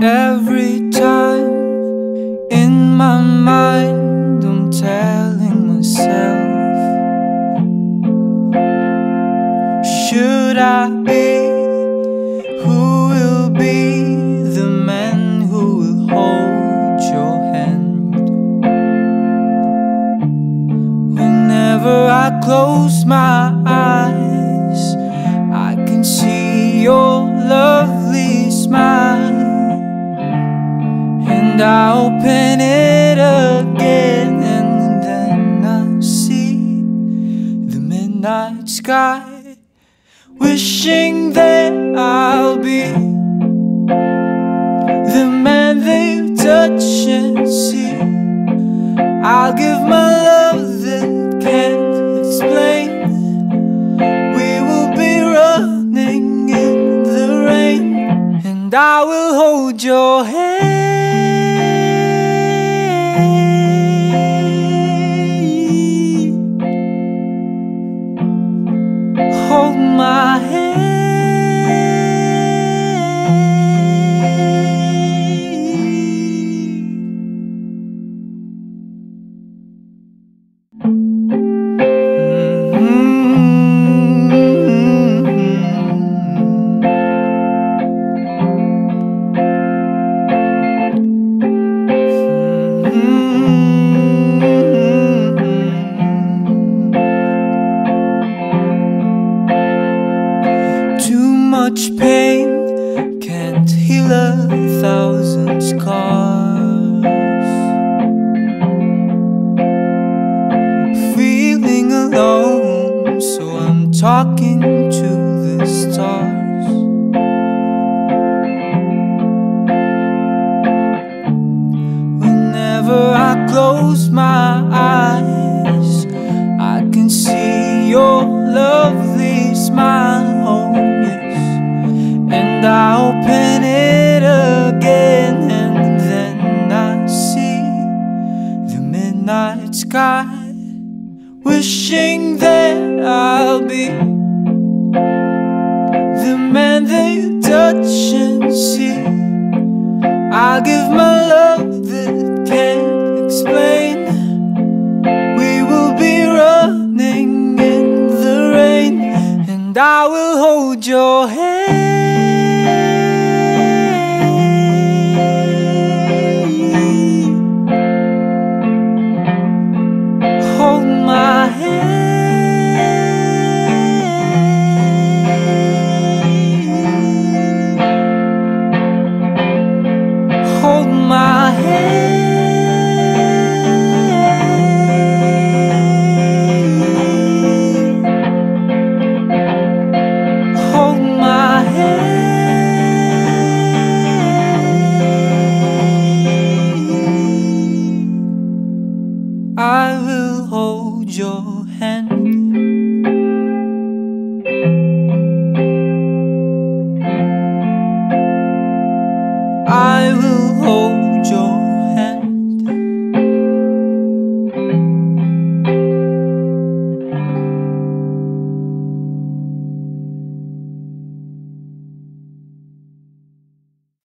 Every time in my mind, I'm telling myself, Should I be? Who will be the man who will hold your hand? Whenever I close my eyes, And I open it again, and then I see the midnight sky, wishing that I'll be the man you touch and see. I'll give my love that can't explain. We will be running in the rain, and I will hold your hand. Pain can't heal a thousand scars. Feeling alone, so I'm talking to I open it again, and then I see the midnight sky, wishing that I'll be the man that you touch and see. I'll give my love that can't explain. We will be running in the rain, and I will hold your hand. head. hand.